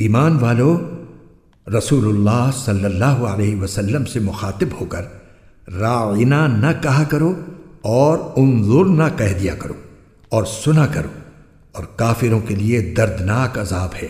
ایمان والو رسول اللہ صلی اللہ علیہ وسلم سے مخاطب ہو کر رائنا نہ کہا کرو اور انظر نہ کہہ دیا کرو اور سنا کرو اور کافروں کے لیے دردناک عذاب ہے۔